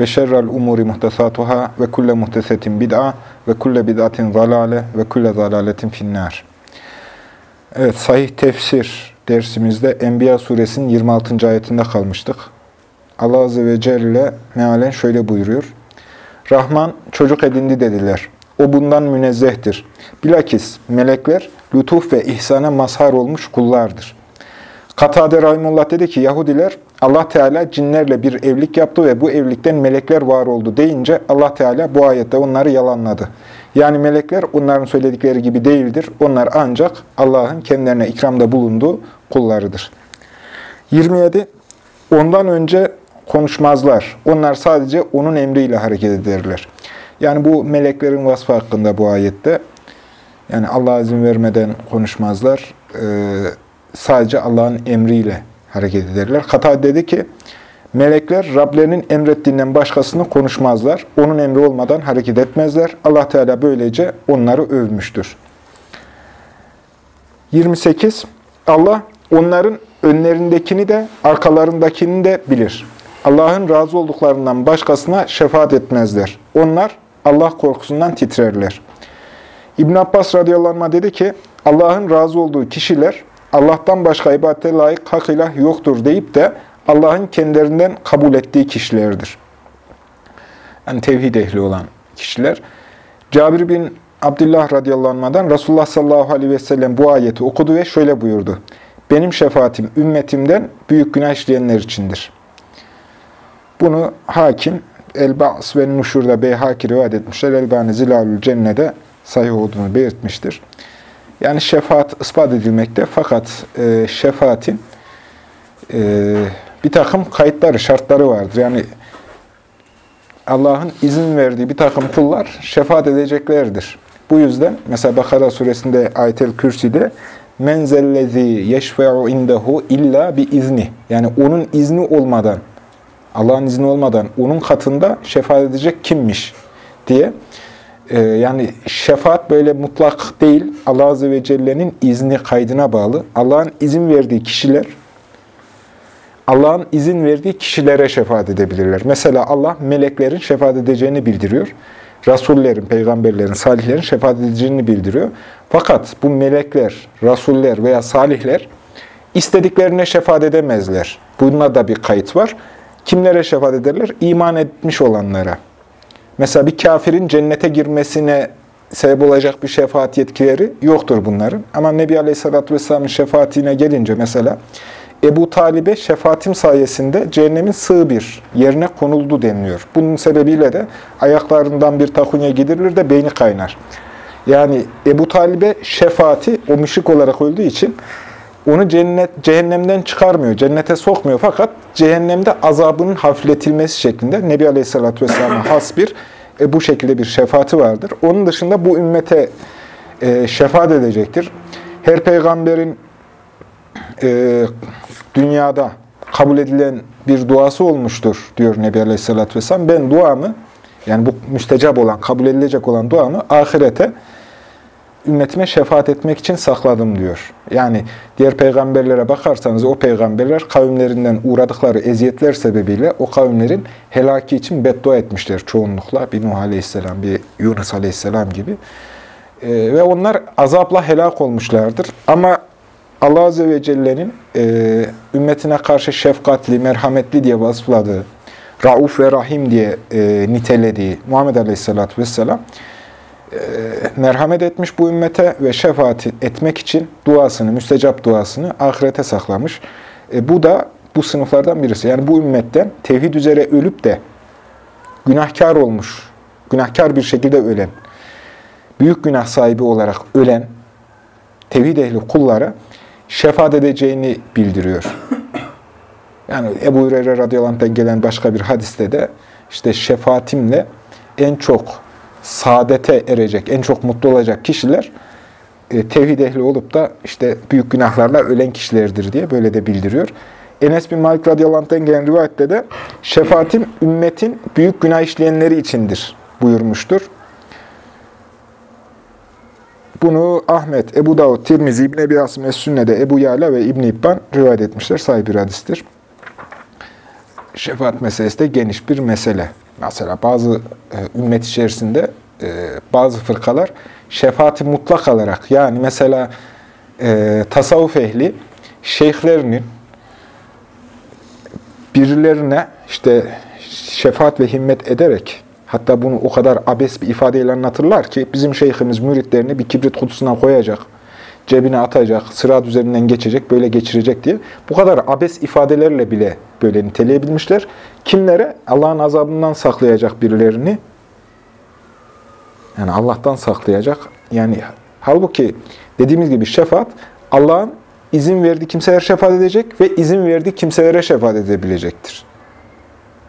ve şerrel umuri muhtesatuhâ ve kulle muhtesetin bid'a ve kulle bid'atin zalale ve kulle zalaletin finnâr. Evet, sahih tefsir dersimizde Enbiya suresinin 26. ayetinde kalmıştık. Allah Azze ve Celle mealen şöyle buyuruyor. Rahman çocuk edindi dediler. O bundan münezzehtir. Bilakis melekler lütuf ve ihsana mazhar olmuş kullardır. Katade Rahimullah dedi ki Yahudiler Allah Teala cinlerle bir evlilik yaptı ve bu evlilikten melekler var oldu deyince Allah Teala bu ayette onları yalanladı. Yani melekler onların söyledikleri gibi değildir. Onlar ancak Allah'ın kendilerine ikramda bulunduğu kullarıdır. 27. Ondan önce konuşmazlar. Onlar sadece onun emriyle hareket ederler. Yani bu meleklerin vasfı hakkında bu ayette. Yani Allah izin vermeden konuşmazlar. Ee, sadece Allah'ın emriyle hareket ederler. Kata dedi ki, melekler Rablerinin emrettiğinden başkasını konuşmazlar. Onun emri olmadan hareket etmezler. Allah Teala böylece onları övmüştür. 28. Allah onların önlerindekini de arkalarındakini de bilir. Allah'ın razı olduklarından başkasına şefaat etmezler. Onlar Allah korkusundan titrerler. İbn Abbas radıyallahu anh dedi ki, Allah'ın razı olduğu kişiler Allah'tan başka ibadete layık hak ilah yoktur deyip de Allah'ın kendilerinden kabul ettiği kişilerdir. Yani tevhid ehli olan kişiler. Cabir bin Abdullah radıyallahu anh'dan Resulullah sallallahu aleyhi ve sellem bu ayeti okudu ve şöyle buyurdu. Benim şefaatim ümmetimden büyük günah işleyenler içindir. Bunu hakim El-Ba's ve Nuşur'da Beyhaki rivayet etmişler. Elbani Zilalül Cenne'de sahih olduğunu belirtmiştir. Yani şefaat ispat edilmekte fakat e, şefaatin e, bir takım kayıtları, şartları vardır. Yani Allah'ın izin verdiği bir takım kullar şefaat edeceklerdir. Bu yüzden mesela Bakara suresinde Ayet-el Kürsi'de menzellezi yeşfe'u indehu illa bi izni. Yani onun izni olmadan, Allah'ın izni olmadan onun katında şefaat edecek kimmiş diye ee, yani şefaat böyle mutlak değil. Allah Azze ve Celle'nin izni kaydına bağlı. Allah'ın izin verdiği kişiler, Allah'ın izin verdiği kişilere şefaat edebilirler. Mesela Allah meleklerin şefaat edeceğini bildiriyor. Rasullerin, peygamberlerin, salihlerin şefaat edeceğini bildiriyor. Fakat bu melekler, rasuller veya salihler istediklerine şefaat edemezler. Bunda da bir kayıt var. Kimlere şefaat ederler? İman etmiş olanlara. Mesela bir kafirin cennete girmesine sebep olacak bir şefaat yetkileri yoktur bunların. Ama Nebi Aleyhisselatü Vesselam'ın şefaatine gelince mesela Ebu Talib'e şefaatim sayesinde cehennemin sığ bir yerine konuldu deniliyor. Bunun sebebiyle de ayaklarından bir takunya gidirilir de beyni kaynar. Yani Ebu Talib'e şefaati o müşrik olarak öldüğü için onu cennet, cehennemden çıkarmıyor, cennete sokmuyor. Fakat cehennemde azabının hafifletilmesi şeklinde Nebi Aleyhisselatü Vesselam'a has bir e, bu şekilde bir şefaati vardır. Onun dışında bu ümmete e, şefaat edecektir. Her peygamberin e, dünyada kabul edilen bir duası olmuştur diyor Nebi Aleyhisselatü Vesselam. Ben duamı, yani bu müstecap olan, kabul edilecek olan duamı ahirete ümmetime şefaat etmek için sakladım diyor. Yani diğer peygamberlere bakarsanız o peygamberler kavimlerinden uğradıkları eziyetler sebebiyle o kavimlerin helaki için beddua etmişler çoğunlukla. Bir Nuh Aleyhisselam, bir Yunus Aleyhisselam gibi. Ee, ve onlar azapla helak olmuşlardır. Ama Allah Azze ve Celle'nin e, ümmetine karşı şefkatli, merhametli diye vasıfladığı, Rauf ve Rahim diye e, nitelediği Muhammed Aleyhisselatü Vesselam, e, merhamet etmiş bu ümmete ve şefaat etmek için duasını, müstecap duasını ahirete saklamış. E, bu da bu sınıflardan birisi. Yani bu ümmetten tevhid üzere ölüp de günahkar olmuş, günahkar bir şekilde ölen, büyük günah sahibi olarak ölen tevhid ehli kullara şefaat edeceğini bildiriyor. Yani Ebu Hureyre radıyallahu anh'tan gelen başka bir hadiste de işte şefaatimle en çok saadete erecek, en çok mutlu olacak kişiler e, tevhid ehli olup da işte büyük günahlarla ölen kişilerdir diye böyle de bildiriyor. Enes bin Malik radıyallahu anh'tan gelen rivayette de şefaatim ümmetin büyük günah işleyenleri içindir buyurmuştur. Bunu Ahmet, Ebu Davud, Tirmizi, İbn Ebi Asım Es-Sünne'de Ebu Yala ve İbn İbban rivayet etmişler. Sahih bir hadistir. Şefaat meselesi de geniş bir mesele. Mesela bazı e, ümmet içerisinde e, bazı fırkalar şefaati mutlak alarak yani mesela e, tasavvuf ehli şeyhlerinin birilerine işte şefaat ve himmet ederek hatta bunu o kadar abes bir ifadeyle anlatırlar ki bizim şeyhimiz müritlerini bir kibrit kutusuna koyacak, cebine atacak, sırat üzerinden geçecek, böyle geçirecek diye bu kadar abes ifadelerle bile böyle niteleyebilmişler. Kimlere? Allah'ın azabından saklayacak birilerini yani Allah'tan saklayacak. Yani halbuki dediğimiz gibi şefaat Allah'ın izin verdiği kimseler şefaat edecek ve izin verdiği kimselere şefaat edebilecektir.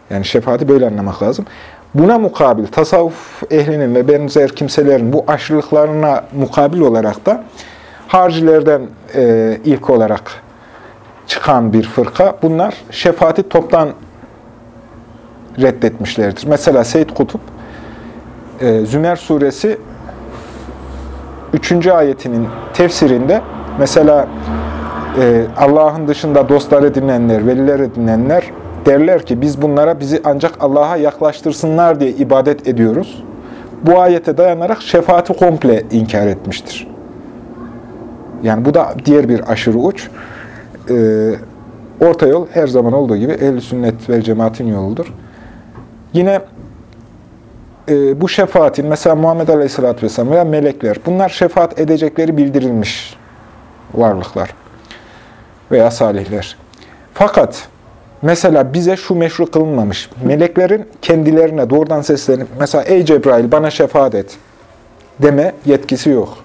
Yani şefaati böyle anlamak lazım. Buna mukabil tasavvuf ehlinin ve benzer kimselerin bu aşırılıklarına mukabil olarak da harcilerden e, ilk olarak çıkan bir fırka. Bunlar şefaati toptan reddetmişlerdir. Mesela Seyyid Kutup e, Zümer suresi 3. ayetinin tefsirinde mesela e, Allah'ın dışında dostlar edinenler, veliler edinenler derler ki biz bunlara bizi ancak Allah'a yaklaştırsınlar diye ibadet ediyoruz. Bu ayete dayanarak şefaati komple inkar etmiştir. Yani bu da diğer bir aşırı uç. Ee, orta yol her zaman olduğu gibi ehl sünnet ve cemaatin yoludur. Yine e, bu şefaatin, mesela Muhammed Aleyhisselatü Vesselam veya melekler, bunlar şefaat edecekleri bildirilmiş varlıklar veya salihler. Fakat mesela bize şu meşru kılınmamış. Meleklerin kendilerine doğrudan seslenip, mesela ey Cebrail bana şefaat et deme yetkisi yok.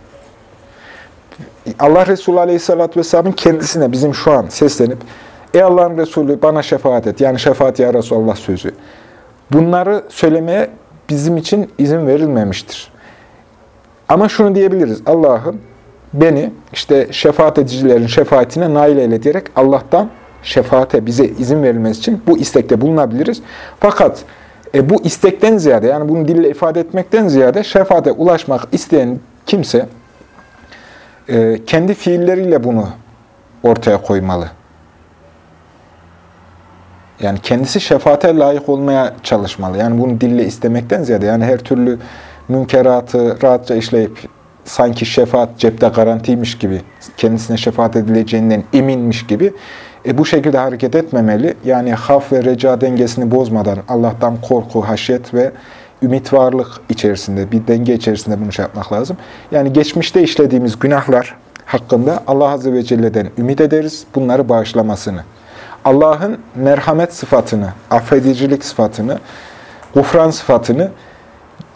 Allah Resulü Aleyhisselatü Vesselam'ın kendisine bizim şu an seslenip, ey Allah'ın Resulü bana şefaat et, yani şefaat ya Resulallah sözü. Bunları söylemeye bizim için izin verilmemiştir. Ama şunu diyebiliriz. Allah'ım beni işte şefaat edicilerin şefaatine nail eyle diyerek Allah'tan şefaate bize izin verilmesi için bu istekte bulunabiliriz. Fakat e, bu istekten ziyade yani bunu dille ifade etmekten ziyade şefaate ulaşmak isteyen kimse e, kendi fiilleriyle bunu ortaya koymalı. Yani kendisi şefaate layık olmaya çalışmalı. Yani bunu dille istemekten ziyade yani her türlü münkeratı rahatça işleyip sanki şefaat cepte garantiymiş gibi, kendisine şefaat edileceğinden eminmiş gibi e, bu şekilde hareket etmemeli. Yani haf ve reca dengesini bozmadan Allah'tan korku, haşyet ve ümit varlık içerisinde, bir denge içerisinde bunu şey yapmak lazım. Yani geçmişte işlediğimiz günahlar hakkında Allah Azze ve Celle'den ümit ederiz bunları bağışlamasını. Allah'ın merhamet sıfatını, affedicilik sıfatını, gufran sıfatını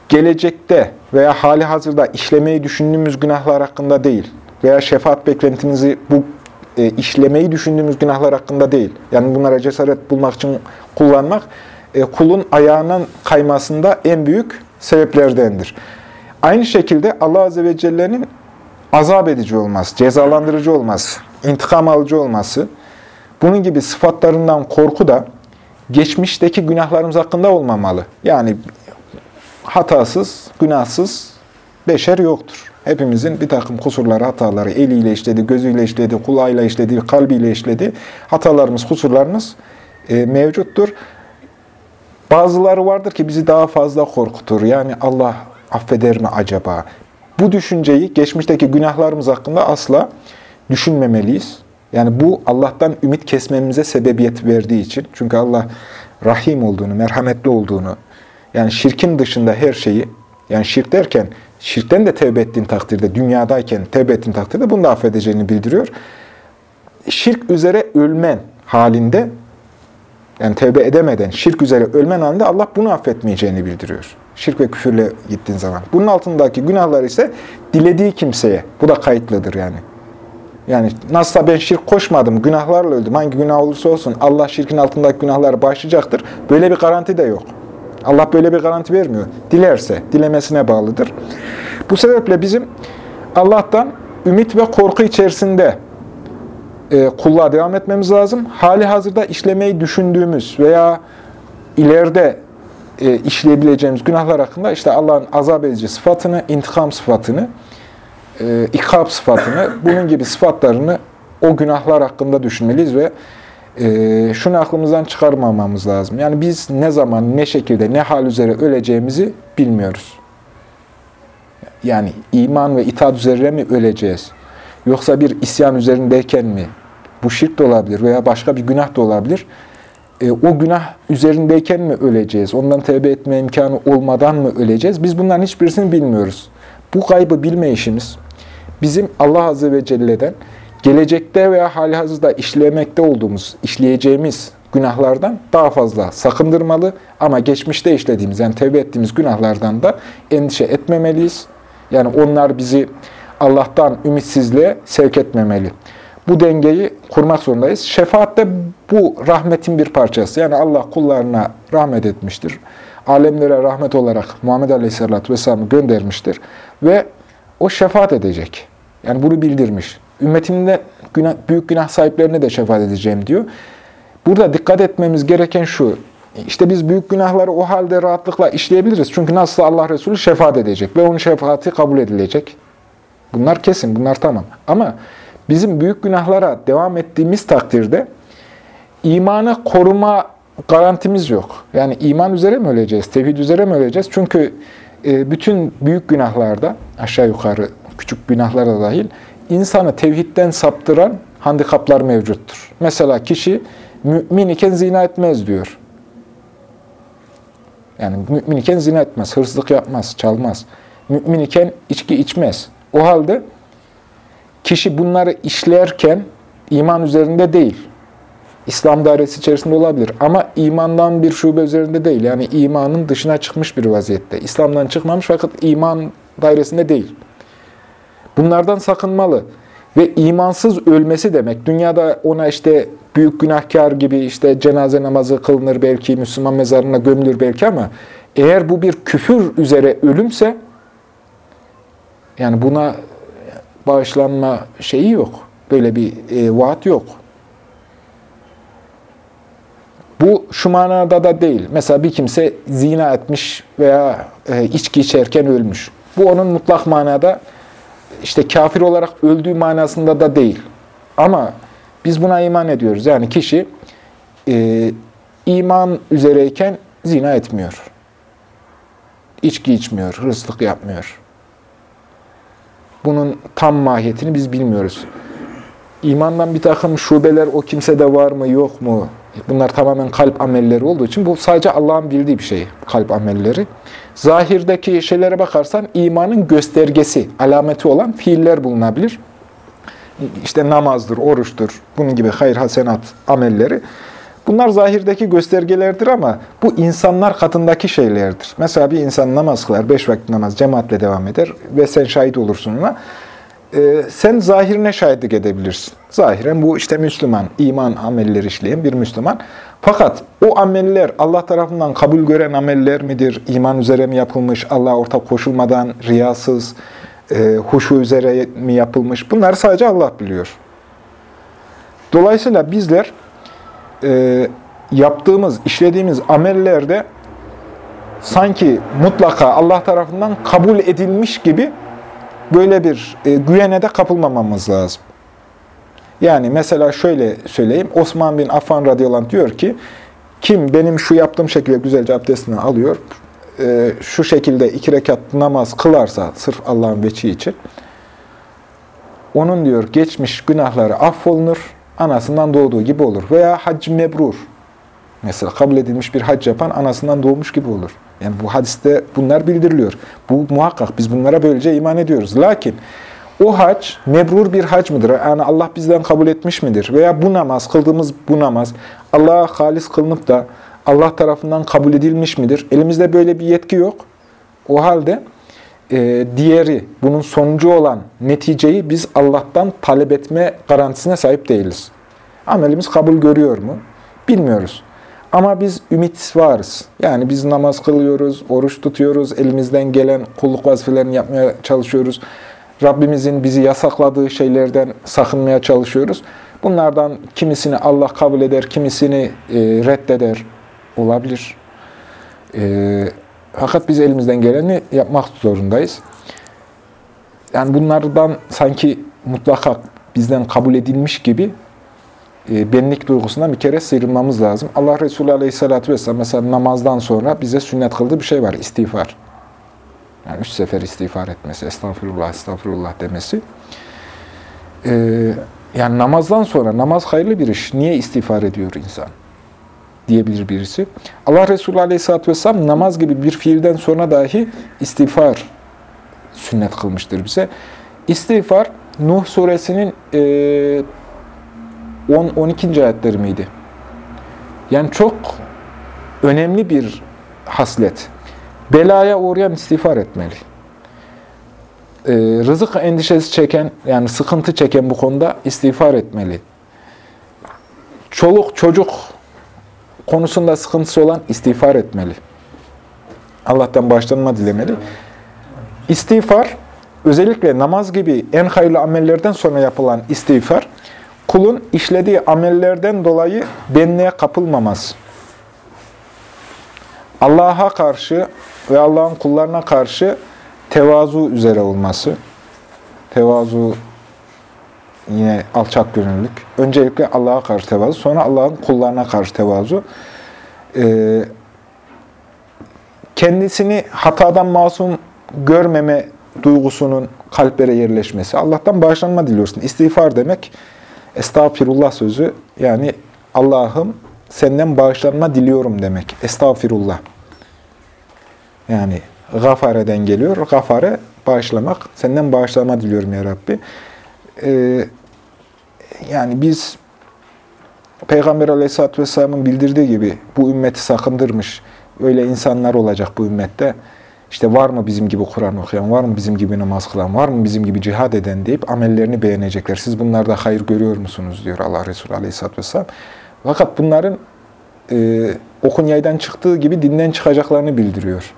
gelecekte veya hali hazırda işlemeyi düşündüğümüz günahlar hakkında değil veya şefaat beklentimizi bu e, işlemeyi düşündüğümüz günahlar hakkında değil. Yani bunlara cesaret bulmak için kullanmak kulun ayağının kaymasında en büyük sebeplerdendir. Aynı şekilde Allah Azze ve Celle'nin azap edici olması, cezalandırıcı olması, intikam alıcı olması, bunun gibi sıfatlarından korku da geçmişteki günahlarımız hakkında olmamalı. Yani hatasız, günahsız beşer yoktur. Hepimizin bir takım kusurları, hataları eliyle işledi, gözüyle işledi, kulağıyla işledi, kalbiyle işledi. Hatalarımız, kusurlarımız e, mevcuttur. Bazıları vardır ki bizi daha fazla korkutur. Yani Allah affeder mi acaba? Bu düşünceyi geçmişteki günahlarımız hakkında asla düşünmemeliyiz. Yani bu Allah'tan ümit kesmemize sebebiyet verdiği için. Çünkü Allah rahim olduğunu, merhametli olduğunu, yani şirkin dışında her şeyi, yani şirk derken, şirkten de tevbe ettiğin takdirde, dünyadayken tevbe ettiğin takdirde bunu da affedeceğini bildiriyor. Şirk üzere ölmen halinde, yani tevbe edemeden şirk üzere ölmen halinde Allah bunu affetmeyeceğini bildiriyor. Şirk ve küfürle gittiğin zaman. Bunun altındaki günahlar ise dilediği kimseye, bu da kayıtlıdır yani. Yani nasılsa ben şirk koşmadım, günahlarla öldüm. Hangi günah olursa olsun Allah şirkin altındaki günahları bağışlayacaktır. Böyle bir garanti de yok. Allah böyle bir garanti vermiyor. Dilerse, dilemesine bağlıdır. Bu sebeple bizim Allah'tan ümit ve korku içerisinde e, kulluğa devam etmemiz lazım. Hali hazırda işlemeyi düşündüğümüz veya ileride e, işleyebileceğimiz günahlar hakkında işte Allah'ın azap edici sıfatını, intikam sıfatını, e, ikab sıfatını, bunun gibi sıfatlarını o günahlar hakkında düşünmeliyiz ve e, şunu aklımızdan çıkarmamamız lazım. Yani biz ne zaman, ne şekilde, ne hal üzere öleceğimizi bilmiyoruz. Yani iman ve itaat üzerine mi öleceğiz? Yoksa bir isyan üzerindeyken mi? Bu şirk de olabilir veya başka bir günah da olabilir. E, o günah üzerindeyken mi öleceğiz? Ondan tevbe etme imkanı olmadan mı öleceğiz? Biz bunların hiçbirisini bilmiyoruz. Bu kaybı bilme işimiz bizim Allah Azze ve Celle'den gelecekte veya hali hazırda işlemekte olduğumuz, işleyeceğimiz günahlardan daha fazla sakındırmalı ama geçmişte işlediğimiz yani tevbe ettiğimiz günahlardan da endişe etmemeliyiz. Yani onlar bizi Allah'tan ümitsizliğe sevk etmemeli. Bu dengeyi kurmak zorundayız. Şefaat de bu rahmetin bir parçası. Yani Allah kullarına rahmet etmiştir. Alemlere rahmet olarak Muhammed Aleyhisselatü Vesselam'ı göndermiştir. Ve o şefaat edecek. Yani bunu bildirmiş. Ümmetimde günah, büyük günah sahiplerine de şefaat edeceğim diyor. Burada dikkat etmemiz gereken şu. İşte biz büyük günahları o halde rahatlıkla işleyebiliriz. Çünkü nasıl Allah Resulü şefaat edecek ve onun şefaati kabul edilecek. Bunlar kesin, bunlar tamam. Ama bizim büyük günahlara devam ettiğimiz takdirde imanı koruma garantimiz yok. Yani iman üzere mi öleceğiz, tevhid üzere mi öleceğiz? Çünkü e, bütün büyük günahlarda, aşağı yukarı küçük günahlara dahil, insanı tevhidden saptıran handikaplar mevcuttur. Mesela kişi mümin iken zina etmez diyor. Yani mümin iken zina etmez, hırsızlık yapmaz, çalmaz. Mümin iken içki içmez. O halde kişi bunları işlerken iman üzerinde değil. İslam dairesi içerisinde olabilir ama imandan bir şube üzerinde değil. Yani imanın dışına çıkmış bir vaziyette. İslam'dan çıkmamış fakat iman dairesinde değil. Bunlardan sakınmalı. Ve imansız ölmesi demek. Dünyada ona işte büyük günahkar gibi işte cenaze namazı kılınır belki, Müslüman mezarına gömülür belki ama eğer bu bir küfür üzere ölümse yani buna bağışlanma şeyi yok. Böyle bir e, vaat yok. Bu şu manada da değil. Mesela bir kimse zina etmiş veya e, içki içerken ölmüş. Bu onun mutlak manada işte kafir olarak öldüğü manasında da değil. Ama biz buna iman ediyoruz. Yani kişi e, iman üzereyken zina etmiyor. İçki içmiyor, hırsızlık yapmıyor. Bunun tam mahiyetini biz bilmiyoruz. İmandan bir takım şubeler o kimsede var mı, yok mu? Bunlar tamamen kalp amelleri olduğu için bu sadece Allah'ın bildiği bir şey, kalp amelleri. Zahirdeki şeylere bakarsan imanın göstergesi, alameti olan fiiller bulunabilir. İşte namazdır, oruçtur, bunun gibi hayır hasenat amelleri. Bunlar zahirdeki göstergelerdir ama bu insanlar katındaki şeylerdir. Mesela bir insan namaz kılar, beş vakit namaz cemaatle devam eder ve sen şahit olursun ona. Ee, sen zahirine şahitlik edebilirsin. Zahiren bu işte Müslüman, iman amelleri işleyen bir Müslüman. Fakat o ameller Allah tarafından kabul gören ameller midir? İman üzere mi yapılmış? Allah ortak koşulmadan, riyasız, e, huşu üzere mi yapılmış? Bunları sadece Allah biliyor. Dolayısıyla bizler e, yaptığımız, işlediğimiz amellerde sanki mutlaka Allah tarafından kabul edilmiş gibi böyle bir e, güvene de kapılmamamız lazım. Yani mesela şöyle söyleyeyim. Osman bin Affan radıyallahu anh diyor ki, kim benim şu yaptığım şekilde güzelce abdestini alıyor, e, şu şekilde iki rekat namaz kılarsa sırf Allah'ın veçi için, onun diyor geçmiş günahları affolunur, anasından doğduğu gibi olur. Veya hac mebrur. Mesela kabul edilmiş bir hac yapan anasından doğmuş gibi olur. Yani bu hadiste bunlar bildiriliyor. Bu muhakkak biz bunlara böylece iman ediyoruz. Lakin o hac mebrur bir hac mıdır? Yani Allah bizden kabul etmiş midir? Veya bu namaz, kıldığımız bu namaz Allah'a halis kılınıp da Allah tarafından kabul edilmiş midir? Elimizde böyle bir yetki yok. O halde e, diğeri, bunun sonucu olan neticeyi biz Allah'tan talep etme garantisine sahip değiliz. Amelimiz kabul görüyor mu? Bilmiyoruz. Ama biz ümit varız. Yani biz namaz kılıyoruz, oruç tutuyoruz, elimizden gelen kulluk vazifelerini yapmaya çalışıyoruz. Rabbimizin bizi yasakladığı şeylerden sakınmaya çalışıyoruz. Bunlardan kimisini Allah kabul eder, kimisini e, reddeder olabilir. E, fakat biz elimizden geleni yapmak zorundayız. Yani bunlardan sanki mutlaka bizden kabul edilmiş gibi e, benlik duygusundan bir kere sıyrılmamız lazım. Allah Resulü Aleyhisselatü Vesselam mesela namazdan sonra bize sünnet kıldığı bir şey var, istiğfar. Yani üç sefer istiğfar etmesi, estağfurullah, estağfurullah demesi. Ee, yani namazdan sonra, namaz hayırlı bir iş. Niye istiğfar ediyor insan? Diyebilir birisi. Allah Resulü Aleyhisselatü Vesselam namaz gibi bir fiilden sonra dahi istiğfar sünnet kılmıştır bize. İstiğfar, Nuh suresinin e, 10-12. ayetleri miydi? Yani çok önemli bir haslet. Belaya uğrayan istiğfar etmeli. Ee, rızık endişesi çeken, yani sıkıntı çeken bu konuda istiğfar etmeli. Çoluk, çocuk konusunda sıkıntısı olan istiğfar etmeli. Allah'tan başlanma dilemeli. İstiğfar, özellikle namaz gibi en hayırlı amellerden sonra yapılan istiğfar, kulun işlediği amellerden dolayı benliğe kapılmaması. Allah'a karşı ve Allah'ın kullarına karşı tevazu üzere olması. Tevazu yine alçak gönüllülük. Öncelikle Allah'a karşı tevazu, sonra Allah'ın kullarına karşı tevazu. Ee, kendisini hatadan masum görmeme duygusunun kalplere yerleşmesi. Allah'tan bağışlanma diliyorsun. İstiğfar demek, estağfirullah sözü, yani Allah'ım senden bağışlanma diliyorum demek. Estağfirullah. Yani gafareden geliyor. Gafare bağışlamak. Senden bağışlama diliyorum ya Rabbi. Ee, yani biz Peygamber Aleyhisselatü Vesselam'ın bildirdiği gibi bu ümmeti sakındırmış. Öyle insanlar olacak bu ümmette. İşte var mı bizim gibi Kur'an okuyan, var mı bizim gibi namaz kılan, var mı bizim gibi cihad eden deyip amellerini beğenecekler. Siz bunlarda hayır görüyor musunuz diyor Allah Resulü Aleyhisselatü Vesselam. Fakat bunların e, okun yaydan çıktığı gibi dinden çıkacaklarını bildiriyor.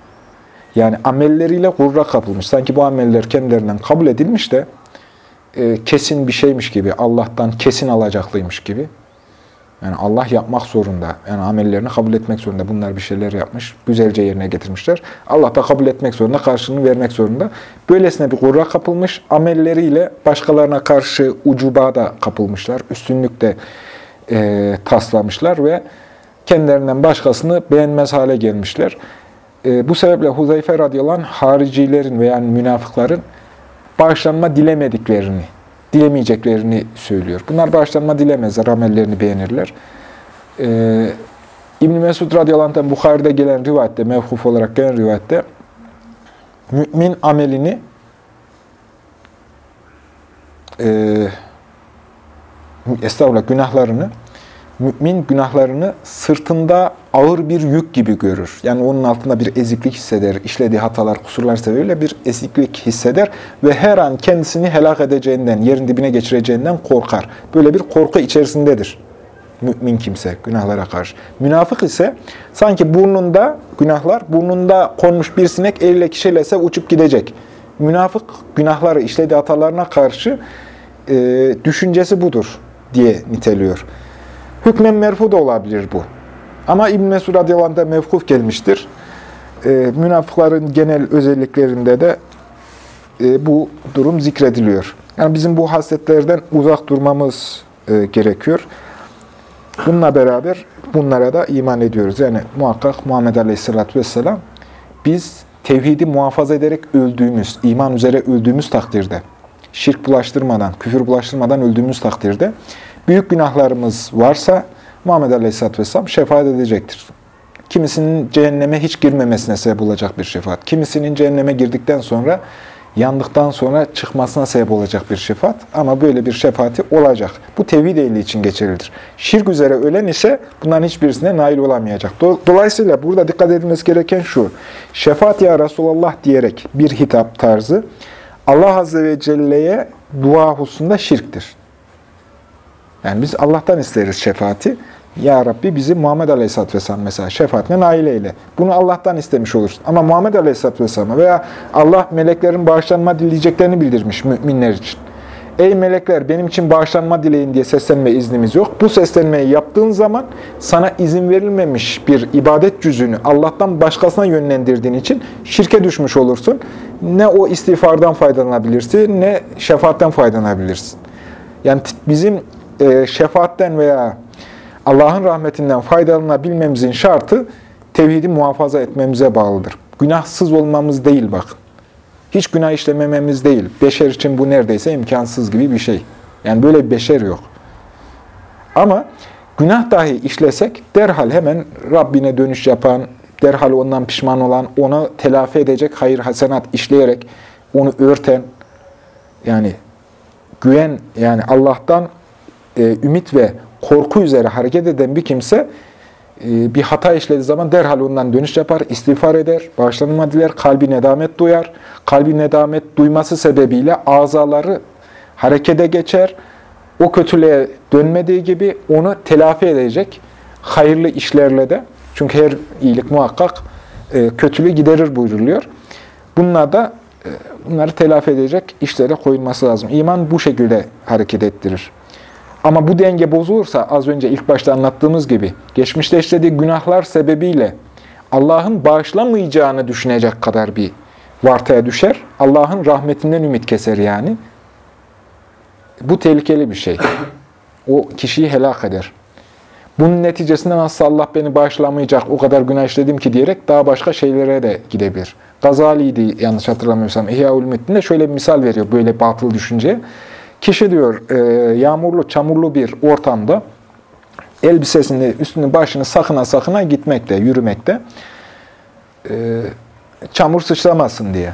Yani amelleriyle gurra kapılmış. Sanki bu ameller kendilerinden kabul edilmiş de e, kesin bir şeymiş gibi, Allah'tan kesin alacaklıymış gibi. Yani Allah yapmak zorunda. Yani amellerini kabul etmek zorunda. Bunlar bir şeyler yapmış. Güzelce yerine getirmişler. Allah da kabul etmek zorunda, karşılığını vermek zorunda. Böylesine bir gurra kapılmış. Amelleriyle başkalarına karşı ucuba da kapılmışlar. Üstünlük de e, taslamışlar ve kendilerinden başkasını beğenmez hale gelmişler. E, bu sebeple Huzeyfe radıyallahu anh haricilerin veya münafıkların bağışlanma dilemediklerini, dilemeyeceklerini söylüyor. Bunlar bağışlanma dilemezler, amellerini beğenirler. E, İbn-i Mesud radıyallahu Bukhari'de gelen rivayette, mevkuf olarak gelen rivayette mümin amelini e, estağfurullah günahlarını mümin günahlarını sırtında ağır bir yük gibi görür. Yani onun altında bir eziklik hisseder, işlediği hatalar, kusurlar sebebiyle bir eziklik hisseder ve her an kendisini helak edeceğinden, yerin dibine geçireceğinden korkar. Böyle bir korku içerisindedir mümin kimse günahlara karşı. Münafık ise sanki burnunda günahlar, burnunda konmuş bir sinek eliyle kişilese uçup gidecek. Münafık günahları, işlediği hatalarına karşı e, düşüncesi budur diye niteliyor. Hükmen merfu da olabilir bu. Ama İbn Mesud radıyallahu mevkuf gelmiştir. E, münafıkların genel özelliklerinde de e, bu durum zikrediliyor. Yani bizim bu hasletlerden uzak durmamız e, gerekiyor. Bununla beraber bunlara da iman ediyoruz. Yani muhakkak Muhammed Aleyhisselatü Vesselam biz tevhidi muhafaza ederek öldüğümüz, iman üzere öldüğümüz takdirde, şirk bulaştırmadan, küfür bulaştırmadan öldüğümüz takdirde büyük günahlarımız varsa Muhammed Aleyhisselatü Vesselam şefaat edecektir. Kimisinin cehenneme hiç girmemesine sebep olacak bir şefaat. Kimisinin cehenneme girdikten sonra, yandıktan sonra çıkmasına sebep olacak bir şefaat. Ama böyle bir şefaati olacak. Bu tevhid ehli için geçerlidir. Şirk üzere ölen ise bunların hiçbirisine nail olamayacak. Dolayısıyla burada dikkat edilmesi gereken şu. Şefaat ya Resulallah diyerek bir hitap tarzı Allah Azze ve Celle'ye dua hususunda şirktir. Yani biz Allah'tan isteriz şefaati. Ya Rabbi bizi Muhammed Aleyhisselatü Vesselam mesela şefaatle nail eyle. Bunu Allah'tan istemiş olursun. Ama Muhammed Aleyhisselatü Vesselam'a veya Allah meleklerin bağışlanma dileyeceklerini bildirmiş müminler için. Ey melekler benim için bağışlanma dileyin diye seslenme iznimiz yok. Bu seslenmeyi yaptığın zaman sana izin verilmemiş bir ibadet cüzünü Allah'tan başkasına yönlendirdiğin için şirke düşmüş olursun. Ne o istiğfardan faydalanabilirsin ne şefaatten faydalanabilirsin. Yani bizim e, şefaatten veya Allah'ın rahmetinden faydalanabilmemizin şartı tevhidi muhafaza etmemize bağlıdır. Günahsız olmamız değil bakın. Hiç günah işlemememiz değil. Beşer için bu neredeyse imkansız gibi bir şey. Yani böyle bir beşer yok. Ama günah dahi işlesek derhal hemen Rabbine dönüş yapan, derhal ondan pişman olan, onu telafi edecek hayır hasenat işleyerek onu örten, yani güven, yani Allah'tan e, ümit ve korku üzere hareket eden bir kimse e, bir hata işlediği zaman derhal ondan dönüş yapar, istiğfar eder, bağışlanma diler, kalbi nedamet duyar. Kalbi nedamet duyması sebebiyle azaları harekete geçer. O kötülüğe dönmediği gibi onu telafi edecek hayırlı işlerle de. Çünkü her iyilik muhakkak e, kötülüğü giderir buyruluyor. Bunlar da e, bunları telafi edecek işlere koyulması lazım. İman bu şekilde hareket ettirir. Ama bu denge bozulursa az önce ilk başta anlattığımız gibi geçmişte işlediği günahlar sebebiyle Allah'ın bağışlamayacağını düşünecek kadar bir vartaya düşer. Allah'ın rahmetinden ümit keser yani. Bu tehlikeli bir şey. O kişiyi helak eder. Bunun neticesinde nasıl Allah beni bağışlamayacak, o kadar günah işledim ki diyerek daha başka şeylere de gidebilir. Gazali'ydi yanlış hatırlamıyorsam. İhya-ül şöyle bir misal veriyor böyle batıl düşünce. Kişi diyor e, yağmurlu, çamurlu bir ortamda elbisesini, üstünü, başını sakına sakına gitmekte, yürümekte. E, çamur sıçramasın diye.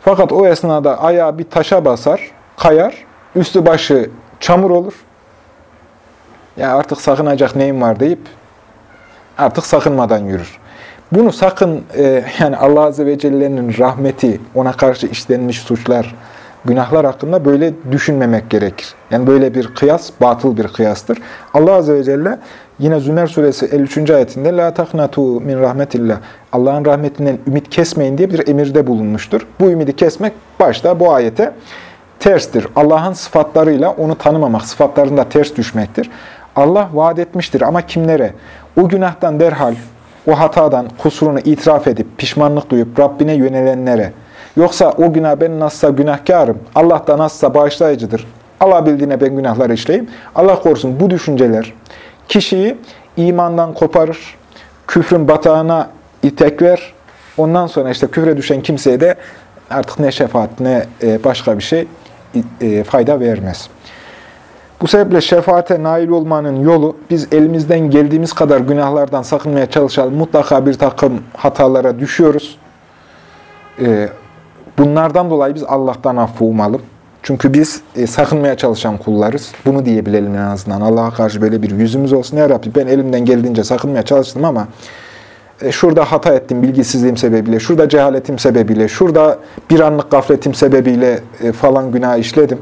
Fakat o esnada ayağı bir taşa basar, kayar, üstü başı çamur olur. Ya artık sakınacak neyim var deyip artık sakınmadan yürür. Bunu sakın e, yani Allah Azze ve Celle'nin rahmeti, ona karşı işlenmiş suçlar, günahlar hakkında böyle düşünmemek gerekir. Yani böyle bir kıyas, batıl bir kıyastır. Allah Azze ve Celle yine Zümer suresi 53. ayetinde La taknatu min rahmetillah Allah'ın rahmetinden ümit kesmeyin diye bir emirde bulunmuştur. Bu ümidi kesmek başta bu ayete terstir. Allah'ın sıfatlarıyla onu tanımamak, sıfatlarında ters düşmektir. Allah vaat etmiştir ama kimlere? O günahtan derhal, o hatadan kusurunu itiraf edip, pişmanlık duyup Rabbine yönelenlere, Yoksa o günah ben nasılsa günahkarım, Allah da nasılsa bağışlayıcıdır. Alabildiğine ben günahları işleyeyim. Allah korusun bu düşünceler kişiyi imandan koparır, küfrün batağına itekler. Ondan sonra işte küfre düşen kimseye de artık ne şefaat ne e, başka bir şey e, fayda vermez. Bu sebeple şefaate nail olmanın yolu biz elimizden geldiğimiz kadar günahlardan sakınmaya çalışalım. Mutlaka bir takım hatalara düşüyoruz. E, Bunlardan dolayı biz Allah'tan affı umalım. Çünkü biz e, sakınmaya çalışan kullarız. Bunu diyebilelim en azından. Allah'a karşı böyle bir yüzümüz olsun. Ya Rabbi ben elimden geldiğince sakınmaya çalıştım ama e, şurada hata ettim bilgisizliğim sebebiyle, şurada cehaletim sebebiyle, şurada bir anlık gafletim sebebiyle e, falan günah işledim.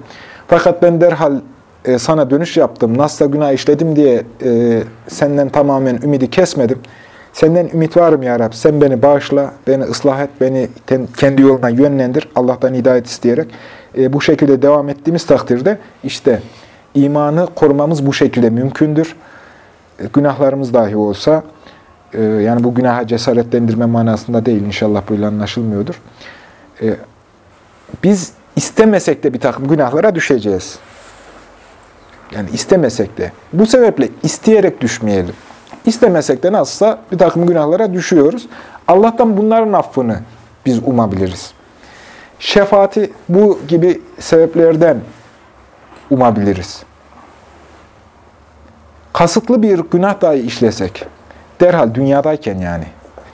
Fakat ben derhal e, sana dönüş yaptım, nasılsa günah işledim diye e, senden tamamen ümidi kesmedim. Senden ümit varım ya Rabbi. Sen beni bağışla, beni ıslah et, beni kendi yoluna yönlendir. Allah'tan hidayet isteyerek. E, bu şekilde devam ettiğimiz takdirde işte imanı korumamız bu şekilde mümkündür. E, günahlarımız dahi olsa, e, yani bu günaha cesaretlendirme manasında değil inşallah böyle anlaşılmıyordur. E, biz istemesek de bir takım günahlara düşeceğiz. Yani istemesek de. Bu sebeple isteyerek düşmeyelim. İstemesek de nasılsa bir takım günahlara düşüyoruz. Allah'tan bunların affını biz umabiliriz. Şefaati bu gibi sebeplerden umabiliriz. Kasıtlı bir günah dahi işlesek, derhal dünyadayken yani,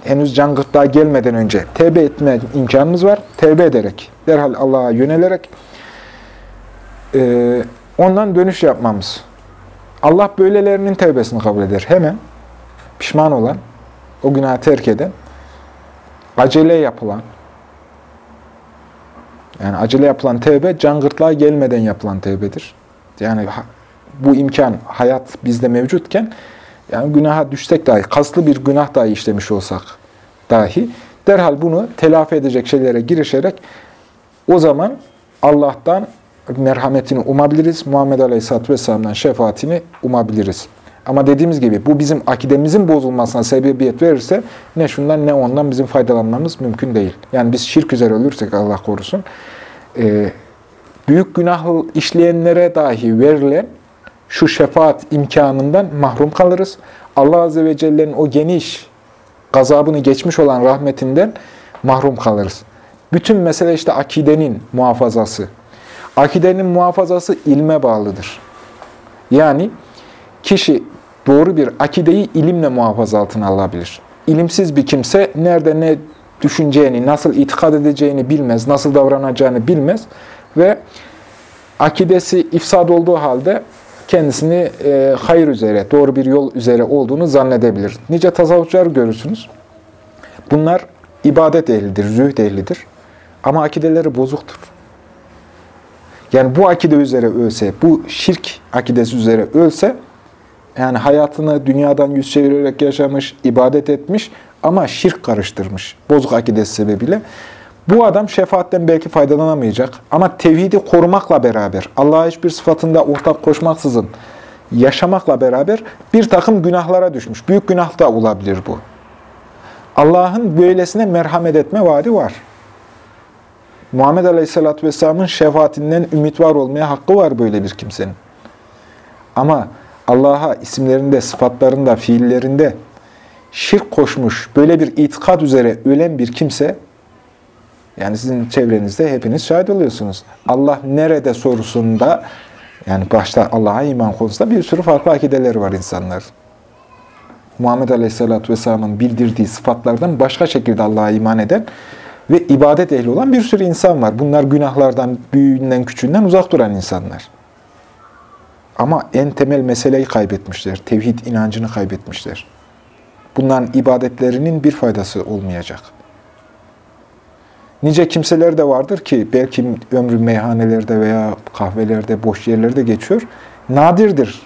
henüz can gırtlağa gelmeden önce tevbe etme imkanımız var. Tevbe ederek, derhal Allah'a yönelerek e, ondan dönüş yapmamız. Allah böylelerinin tevbesini kabul eder. Hemen pişman olan, o günahı terk eden, acele yapılan, yani acele yapılan tevbe can gırtlağa gelmeden yapılan tevbedir. Yani bu imkan, hayat bizde mevcutken yani günaha düşsek dahi, kaslı bir günah dahi işlemiş olsak dahi, derhal bunu telafi edecek şeylere girişerek o zaman Allah'tan merhametini umabiliriz. Muhammed Aleyhisselatü Vesselam'dan şefaatini umabiliriz. Ama dediğimiz gibi bu bizim akidemizin bozulmasına sebebiyet verirse ne şundan ne ondan bizim faydalanmamız mümkün değil. Yani biz şirk üzere ölürsek Allah korusun, e, büyük günah işleyenlere dahi verilen şu şefaat imkanından mahrum kalırız. Allah Azze ve Celle'nin o geniş gazabını geçmiş olan rahmetinden mahrum kalırız. Bütün mesele işte akidenin muhafazası. Akidenin muhafazası ilme bağlıdır. Yani kişi doğru bir akideyi ilimle muhafaza altına alabilir. İlimsiz bir kimse nerede ne düşüneceğini, nasıl itikad edeceğini bilmez, nasıl davranacağını bilmez ve akidesi ifsad olduğu halde kendisini e, hayır üzere, doğru bir yol üzere olduğunu zannedebilir. Nice tasavvufçular görürsünüz. Bunlar ibadet ehlidir, zühd ehlidir. Ama akideleri bozuktur. Yani bu akide üzere ölse, bu şirk akidesi üzere ölse, yani hayatını dünyadan yüz çevirerek yaşamış, ibadet etmiş ama şirk karıştırmış. Bozuk akidesi sebebiyle. Bu adam şefaatten belki faydalanamayacak ama tevhidi korumakla beraber, Allah'a hiçbir sıfatında ortak koşmaksızın yaşamakla beraber bir takım günahlara düşmüş. Büyük günah da olabilir bu. Allah'ın böylesine merhamet etme vaadi var. Muhammed Aleyhisselatü Vesselam'ın şefaatinden ümit var olmaya hakkı var böyle bir kimsenin. Ama Allah'a isimlerinde, sıfatlarında, fiillerinde şirk koşmuş, böyle bir itikad üzere ölen bir kimse, yani sizin çevrenizde hepiniz şahit oluyorsunuz. Allah nerede sorusunda, yani başta Allah'a iman konusunda bir sürü farklı akideleri var insanlar. Muhammed Aleyhisselatü Vesselam'ın bildirdiği sıfatlardan başka şekilde Allah'a iman eden ve ibadet ehli olan bir sürü insan var. Bunlar günahlardan, büyüğünden, küçüğünden uzak duran insanlar. Ama en temel meseleyi kaybetmişler. Tevhid inancını kaybetmişler. Bunların ibadetlerinin bir faydası olmayacak. Nice kimseler de vardır ki belki ömrü meyhanelerde veya kahvelerde, boş yerlerde geçiyor. Nadirdir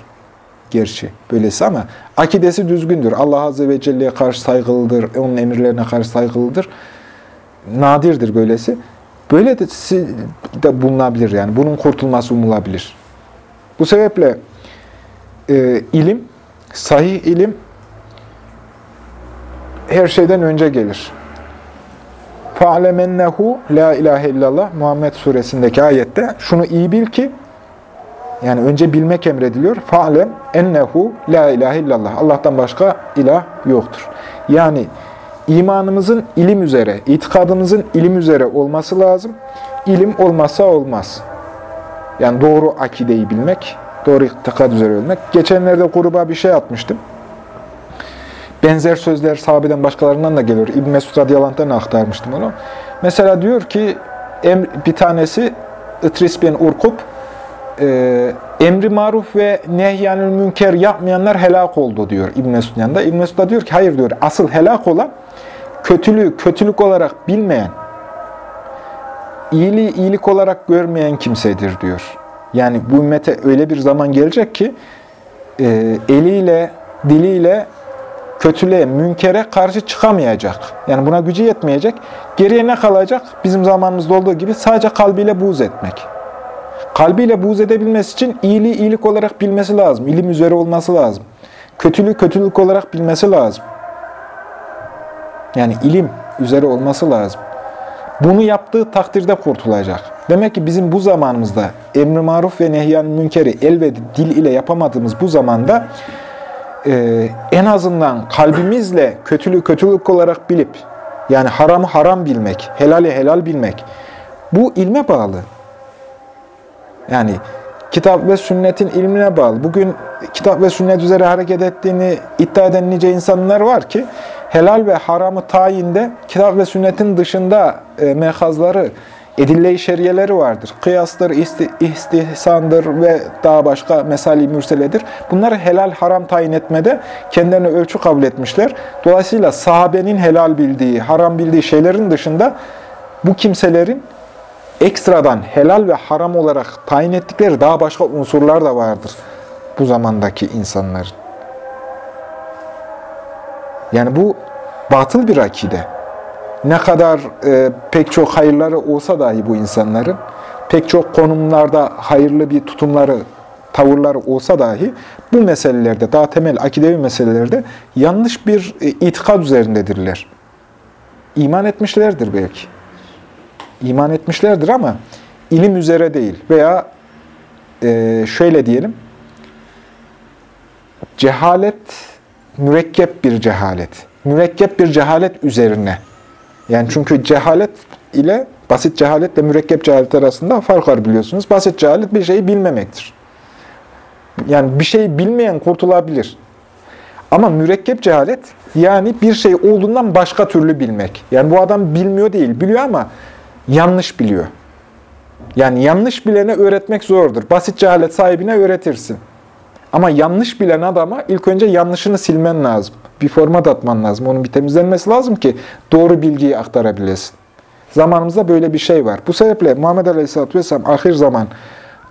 gerçi böylesi ama akidesi düzgündür. Allah Azze ve Celle'ye karşı saygılıdır, onun emirlerine karşı saygılıdır. Nadirdir böylesi. Böyle de, de bulunabilir yani. Bunun kurtulması umulabilir. Bu sebeple e, ilim, sahih ilim her şeyden önce gelir. فَعْلَمَنَّهُ la ilahe illallah Muhammed suresindeki ayette şunu iyi bil ki yani önce bilmek emrediliyor. Fa'lem ennehu la ilahe illallah. Allah'tan başka ilah yoktur. Yani imanımızın ilim üzere, itikadımızın ilim üzere olması lazım. İlim olmazsa olmaz. Yani doğru akideyi bilmek, doğru itikad üzere ölmek. Geçenlerde gruba bir şey atmıştım. Benzer sözler sahabeden başkalarından da geliyor. İbn Mesud radıyallahu aktarmıştım onu. Mesela diyor ki bir tanesi İtris bin Urkup e, emri maruf ve nehyanül münker yapmayanlar helak oldu diyor İbn Mesud yanında. İbn Mesud da diyor ki hayır diyor. Asıl helak olan kötülüğü kötülük olarak bilmeyen, iyiliği iyilik olarak görmeyen kimsedir diyor. Yani bu ümmete öyle bir zaman gelecek ki e, eliyle, diliyle kötülüğe, münkere karşı çıkamayacak. Yani buna gücü yetmeyecek. Geriye ne kalacak? Bizim zamanımızda olduğu gibi sadece kalbiyle buğz etmek. Kalbiyle buğz edebilmesi için iyiliği iyilik olarak bilmesi lazım. İlim üzere olması lazım. Kötülüğü kötülük olarak bilmesi lazım. Yani ilim üzere olması lazım. Bunu yaptığı takdirde kurtulacak. Demek ki bizim bu zamanımızda emri maruf ve nehyan münkeri el ve dil ile yapamadığımız bu zamanda e, en azından kalbimizle kötülük kötülük olarak bilip yani haramı haram bilmek, helali helal bilmek bu ilme bağlı. Yani kitap ve sünnetin ilmine bağlı. Bugün kitap ve sünnet üzere hareket ettiğini iddia eden nice insanlar var ki helal ve haramı tayinde kitap ve sünnetin dışında e, mehazları, edille-i şeriyeleri vardır. Kıyastır, isti, istihsandır ve daha başka mesali mürseledir. Bunları helal haram tayin etmede kendilerine ölçü kabul etmişler. Dolayısıyla sahabenin helal bildiği, haram bildiği şeylerin dışında bu kimselerin ekstradan helal ve haram olarak tayin ettikleri daha başka unsurlar da vardır bu zamandaki insanların. Yani bu batıl bir akide. Ne kadar e, pek çok hayırları olsa dahi bu insanların, pek çok konumlarda hayırlı bir tutumları, tavırları olsa dahi bu meselelerde, daha temel akidevi meselelerde yanlış bir e, itikad üzerindedirler. İman etmişlerdir belki. İman etmişlerdir ama ilim üzere değil veya e, şöyle diyelim, cehalet mürekkep bir cehalet. Mürekkep bir cehalet üzerine. Yani çünkü cehalet ile basit cehaletle mürekkep cehalet arasında fark var biliyorsunuz. Basit cehalet bir şeyi bilmemektir. Yani bir şeyi bilmeyen kurtulabilir. Ama mürekkep cehalet yani bir şey olduğundan başka türlü bilmek. Yani bu adam bilmiyor değil, biliyor ama yanlış biliyor. Yani yanlış bilene öğretmek zordur. Basit cehalet sahibine öğretirsin. Ama yanlış bilen adama ilk önce yanlışını silmen lazım. Bir format atman lazım. Onun bir temizlenmesi lazım ki doğru bilgiyi aktarabilesin. Zamanımızda böyle bir şey var. Bu sebeple Muhammed Aleyhisselatü Vesselam ahir zaman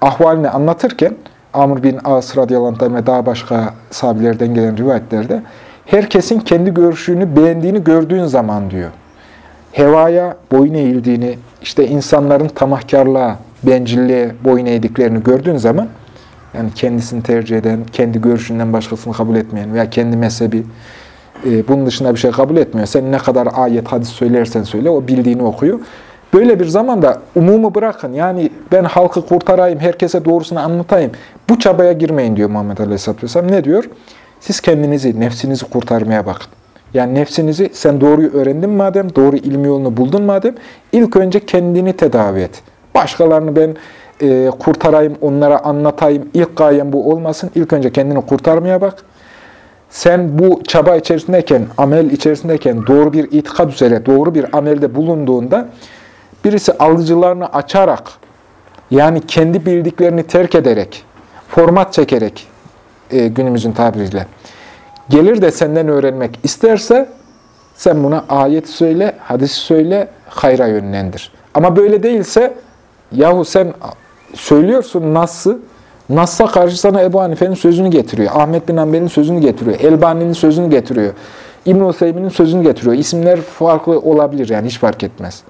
ahvalini anlatırken Amr bin As radıyallahu ve daha başka sahabilerden gelen rivayetlerde herkesin kendi görüşünü beğendiğini gördüğün zaman diyor. Hevaya boyun eğildiğini, işte insanların tamahkarlığa, bencilliğe boyun eğdiklerini gördüğün zaman yani kendisini tercih eden, kendi görüşünden başkasını kabul etmeyen veya kendi mezhebi e, bunun dışında bir şey kabul etmiyor. Sen ne kadar ayet, hadis söylersen söyle, o bildiğini okuyor. Böyle bir zamanda umumu bırakın. Yani ben halkı kurtarayım, herkese doğrusunu anlatayım. Bu çabaya girmeyin diyor Muhammed Aleyhisselatü Vesselam. Ne diyor? Siz kendinizi, nefsinizi kurtarmaya bakın. Yani nefsinizi, sen doğruyu öğrendin madem, doğru ilmi yolunu buldun madem, ilk önce kendini tedavi et. Başkalarını ben e, kurtarayım, onlara anlatayım, ilk gayem bu olmasın. İlk önce kendini kurtarmaya bak. Sen bu çaba içerisindeyken, amel içerisindeyken doğru bir itikad üzere, doğru bir amelde bulunduğunda birisi alıcılarını açarak, yani kendi bildiklerini terk ederek, format çekerek e, günümüzün tabiriyle gelir de senden öğrenmek isterse sen buna ayet söyle, hadis söyle, hayra yönlendir. Ama böyle değilse yahu sen söylüyorsun Nas'ı, Nas'a karşı sana Ebu Hanife'nin sözünü getiriyor. Ahmet bin Hanbel'in sözünü getiriyor. Elbani'nin sözünü getiriyor. İbn-i Useymi'nin sözünü getiriyor. İsimler farklı olabilir yani hiç fark etmez.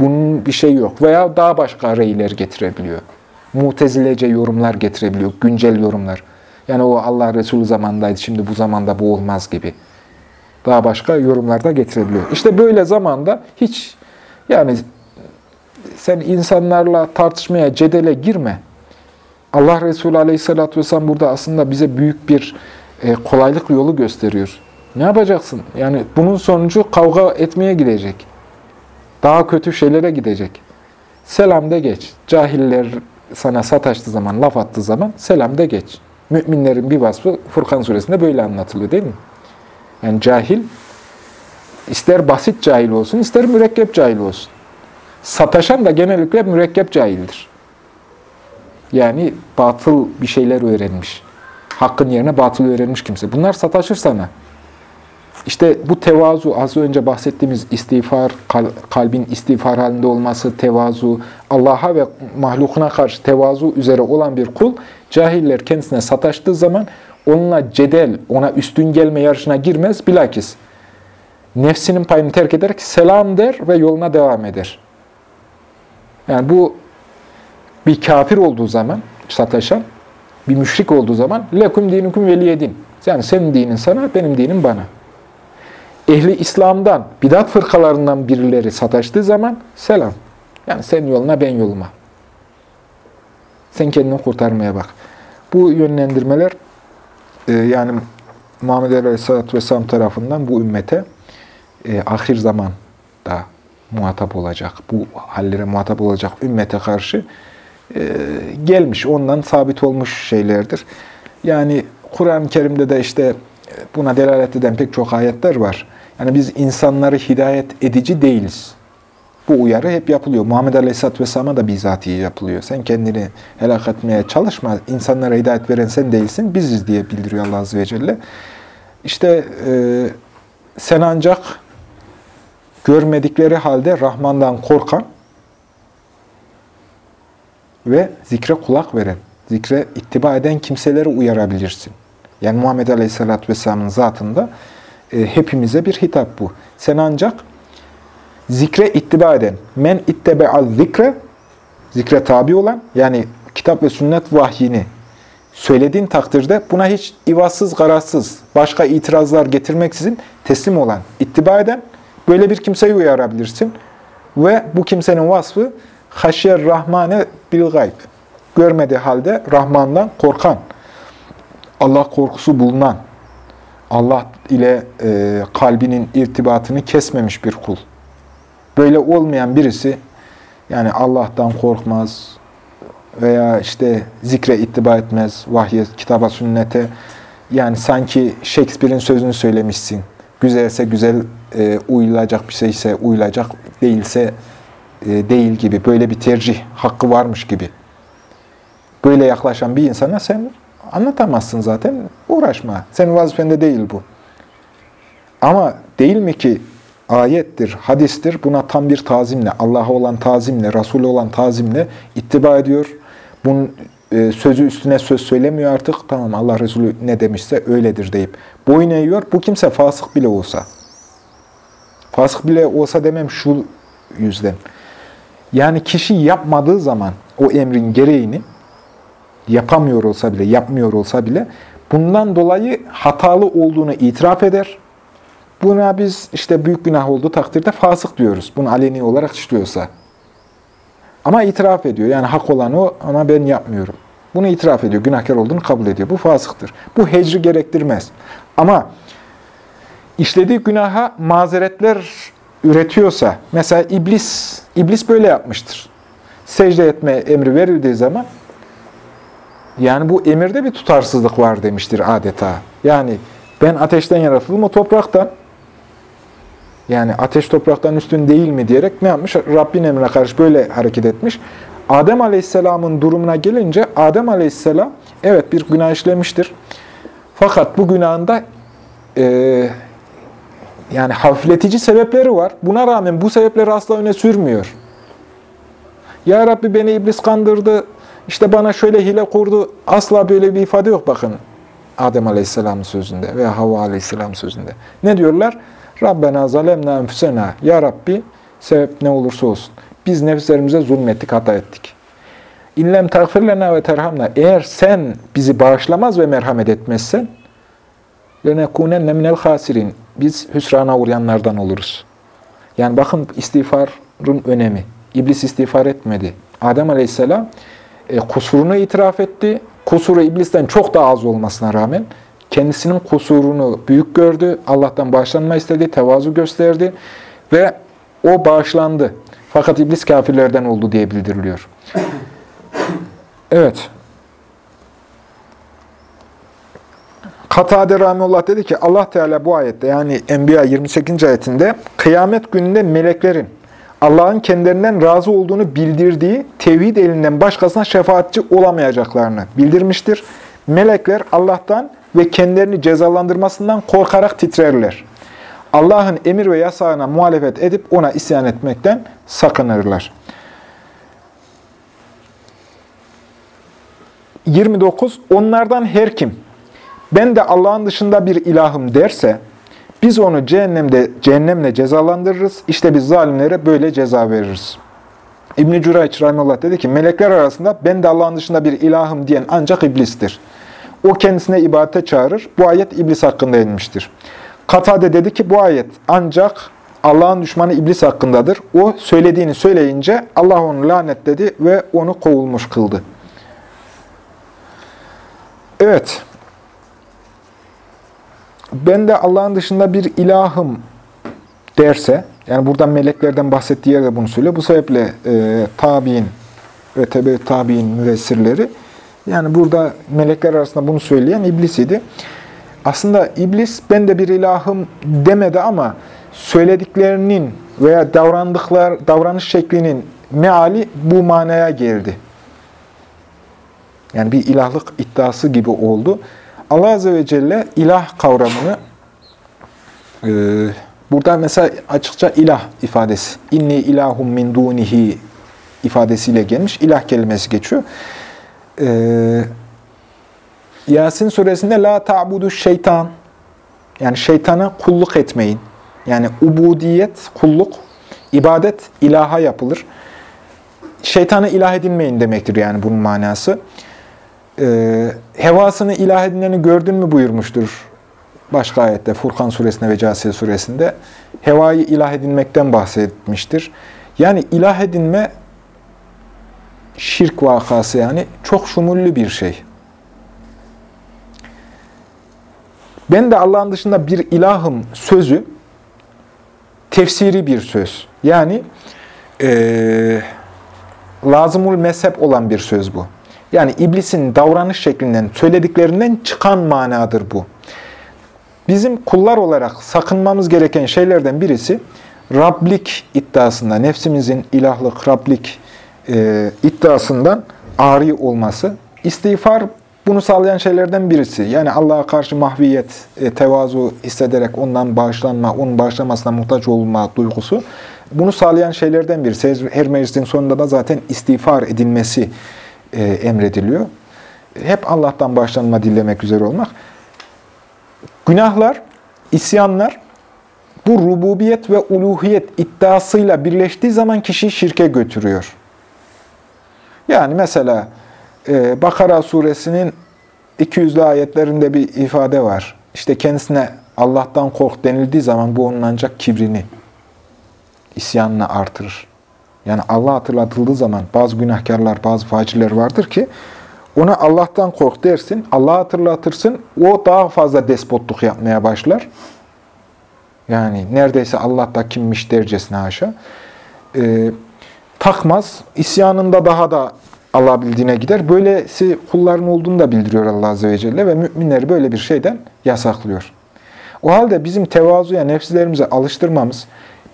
Bunun bir şey yok. Veya daha başka reyler getirebiliyor. Mutezilece yorumlar getirebiliyor. Güncel yorumlar. Yani o Allah Resulü zamandaydı, şimdi bu zamanda bu olmaz gibi. Daha başka yorumlar da getirebiliyor. İşte böyle zamanda hiç yani sen insanlarla tartışmaya, cedele girme. Allah Resulü Aleyhisselatü Vesselam burada aslında bize büyük bir e, kolaylık yolu gösteriyor. Ne yapacaksın? Yani bunun sonucu kavga etmeye gidecek. Daha kötü şeylere gidecek. Selam de geç. Cahiller sana sataştığı zaman, laf attığı zaman selam de geç. Müminlerin bir vasfı Furkan suresinde böyle anlatılıyor değil mi? Yani cahil, ister basit cahil olsun, ister mürekkep cahil olsun. Sataşan da genellikle mürekkep cahildir. Yani batıl bir şeyler öğrenmiş. Hakkın yerine batıl öğrenmiş kimse. Bunlar sataşır sana. İşte bu tevazu, az önce bahsettiğimiz istiğfar, kalbin istiğfar halinde olması, tevazu, Allah'a ve mahlukuna karşı tevazu üzere olan bir kul, cahiller kendisine sataştığı zaman onunla cedel, ona üstün gelme yarışına girmez. Bilakis nefsinin payını terk ederek selam der ve yoluna devam eder. Yani bu bir kafir olduğu zaman sataşan, bir müşrik olduğu zaman lekum dinukum veliyedin. Yani senin dinin sana, benim dinim bana. Ehli İslam'dan, bidat fırkalarından birileri sataştığı zaman selam. Yani sen yoluna, ben yoluma. Sen kendini kurtarmaya bak. Bu yönlendirmeler e, yani Muhammed Aleyhisselatü Vesselam tarafından bu ümmete e, ahir zaman da muhatap olacak, bu hallere muhatap olacak ümmete karşı e, gelmiş, ondan sabit olmuş şeylerdir. Yani Kur'an-ı Kerim'de de işte buna delalet eden pek çok ayetler var. Yani biz insanları hidayet edici değiliz. Bu uyarı hep yapılıyor. Muhammed Aleyhisselatü Vesselam'a da bizatihi yapılıyor. Sen kendini helak etmeye çalışma. İnsanlara hidayet veren sen değilsin, biziz diye bildiriyor Allah Azze ve Celle. İşte e, sen ancak görmedikleri halde Rahman'dan korkan ve zikre kulak veren, zikre ittiba eden kimseleri uyarabilirsin. yani Muhammed Aleyhisselatü Vesselam'ın zatında e, hepimize bir hitap bu. Sen ancak zikre ittiba eden, men ittebe'al zikre, zikre tabi olan, yani kitap ve sünnet vahyini söylediğin takdirde buna hiç ivazsız, garazsız, başka itirazlar getirmeksizin teslim olan, ittiba eden, böyle bir kimseyi uyarabilirsin. Ve bu kimsenin vasfı haşyer rahmane bil gayb. Görmediği halde Rahman'dan korkan, Allah korkusu bulunan, Allah ile e, kalbinin irtibatını kesmemiş bir kul. Böyle olmayan birisi, yani Allah'tan korkmaz veya işte zikre ittiba etmez, vahye, kitaba, sünnete, yani sanki Shakespeare'in sözünü söylemişsin. Güzelse güzel e, uyulacak bir şeyse uyulacak, değilse e, değil gibi, böyle bir tercih hakkı varmış gibi. Böyle yaklaşan bir insana sen anlatamazsın zaten, uğraşma. Senin vazifende değil bu. Ama değil mi ki ayettir, hadistir, buna tam bir tazimle, Allah'a olan tazimle, Resul'e olan tazimle ittiba ediyor. Bunun e, sözü üstüne söz söylemiyor artık. Tamam Allah Resulü ne demişse öyledir deyip boyun eğiyor. Bu kimse fasık bile olsa. Fasık bile olsa demem şu yüzden. Yani kişi yapmadığı zaman o emrin gereğini yapamıyor olsa bile, yapmıyor olsa bile bundan dolayı hatalı olduğunu itiraf eder. Buna biz işte büyük günah olduğu takdirde fasık diyoruz. Bunu aleni olarak işliyorsa. Ama itiraf ediyor. Yani hak olan o ama ben yapmıyorum. Bunu itiraf ediyor. Günahkar olduğunu kabul ediyor. Bu fasıktır. Bu hecri gerektirmez. Ama işlediği günaha mazeretler üretiyorsa, mesela iblis, iblis böyle yapmıştır. Secde etme emri verildiği zaman, yani bu emirde bir tutarsızlık var demiştir adeta. Yani ben ateşten yaratıldım, o topraktan. Yani ateş topraktan üstün değil mi diyerek ne yapmış? Rabbin emrine karşı böyle hareket etmiş. Adem Aleyhisselam'ın durumuna gelince Adem Aleyhisselam evet bir günah işlemiştir. Fakat bu günahında e, yani hafifletici sebepleri var. Buna rağmen bu sebepleri asla öne sürmüyor. Ya Rabbi beni iblis kandırdı, işte bana şöyle hile kurdu. Asla böyle bir ifade yok bakın. Adem Aleyhisselam'ın sözünde veya Havva Aleyhisselam'ın sözünde. Ne diyorlar? Rabbena zalemna enfüsena. Ya Rabbi sebep ne olursa olsun. Biz nefislerimize zulmettik, hata ettik. İnlem tagfir lena ve terhamna. Eğer sen bizi bağışlamaz ve merhamet etmezsen lenekûnenne minel hasirin. Biz hüsrana uğrayanlardan oluruz. Yani bakın istiğfarın önemi. İblis istiğfar etmedi. Adem Aleyhisselam e, kusurunu itiraf etti. Kusuru iblisten çok daha az olmasına rağmen kendisinin kusurunu büyük gördü. Allah'tan bağışlanma istedi, tevazu gösterdi ve o bağışlandı. Fakat iblis kafirlerden oldu diye bildiriliyor. Evet. Katade Rahimullah dedi ki Allah Teala bu ayette yani Enbiya 28. ayetinde kıyamet gününde meleklerin Allah'ın kendilerinden razı olduğunu bildirdiği tevhid elinden başkasına şefaatçi olamayacaklarını bildirmiştir. Melekler Allah'tan ve kendilerini cezalandırmasından korkarak titrerler. Allah'ın emir ve yasağına muhalefet edip ona isyan etmekten sakınırlar. 29. Onlardan her kim, ben de Allah'ın dışında bir ilahım derse, biz onu cehennemde cehennemle cezalandırırız. İşte biz zalimlere böyle ceza veririz. İbn-i Cürayç Rahimullah dedi ki, melekler arasında ben de Allah'ın dışında bir ilahım diyen ancak iblistir. O kendisine ibadete çağırır. Bu ayet iblis hakkında inmiştir. Katade dedi ki bu ayet ancak Allah'ın düşmanı iblis hakkındadır. O söylediğini söyleyince Allah onu lanetledi ve onu kovulmuş kıldı. Evet. Ben de Allah'ın dışında bir ilahım derse, yani buradan meleklerden bahsettiği yerde bunu söylüyor. Bu sebeple e, tabi'in ve tebe tabi'in müvessirleri yani burada melekler arasında bunu söyleyen iblis idi. Aslında iblis ben de bir ilahım demedi ama söylediklerinin veya davrandıklar davranış şeklinin meali bu manaya geldi. Yani bir ilahlık iddiası gibi oldu. Allah Azze ve Celle ilah kavramını e, burada mesela açıkça ilah ifadesi. İnni ilahum min dunihi ifadesiyle gelmiş. İlah kelimesi geçiyor. Ee, Yasin suresinde la ta'budu şeytan yani şeytana kulluk etmeyin. Yani ubudiyet, kulluk, ibadet ilaha yapılır. Şeytanı ilah edinmeyin demektir yani bunun manası. Ee, hevasını ilah edineni gördün mü buyurmuştur başka ayette Furkan suresinde ve Casiye suresinde. Hevayı ilah edinmekten bahsetmiştir. Yani ilah edinme şirk vakası yani çok şumullü bir şey. Ben de Allah'ın dışında bir ilahım sözü tefsiri bir söz. Yani e, lazımul mezhep olan bir söz bu. Yani iblisin davranış şeklinden, söylediklerinden çıkan manadır bu. Bizim kullar olarak sakınmamız gereken şeylerden birisi Rablik iddiasında, nefsimizin ilahlık, Rablik e, iddiasından ari olması. İstiğfar bunu sağlayan şeylerden birisi. Yani Allah'a karşı mahviyet, e, tevazu hissederek ondan bağışlanma, onun bağışlamasına muhtaç olma duygusu. Bunu sağlayan şeylerden birisi. Her meclisin sonunda da zaten istiğfar edilmesi e, emrediliyor. Hep Allah'tan bağışlanma dilemek üzere olmak. Günahlar, isyanlar bu rububiyet ve uluhiyet iddiasıyla birleştiği zaman kişiyi şirke götürüyor. Yani mesela e, Bakara suresinin 200'lü ayetlerinde bir ifade var. İşte kendisine Allah'tan kork denildiği zaman bu onun ancak kibrini, isyanını artırır. Yani Allah hatırlatıldığı zaman bazı günahkarlar, bazı facirler vardır ki ona Allah'tan kork dersin, Allah hatırlatırsın, o daha fazla despotluk yapmaya başlar. Yani neredeyse Allah da kimmiş dercesine haşa. Ee, takmaz, isyanında daha da Allah bildiğine gider. Böylesi kulların olduğunu da bildiriyor Allah Azze ve Celle ve müminleri böyle bir şeyden yasaklıyor. O halde bizim tevazuya, nefslerimize alıştırmamız,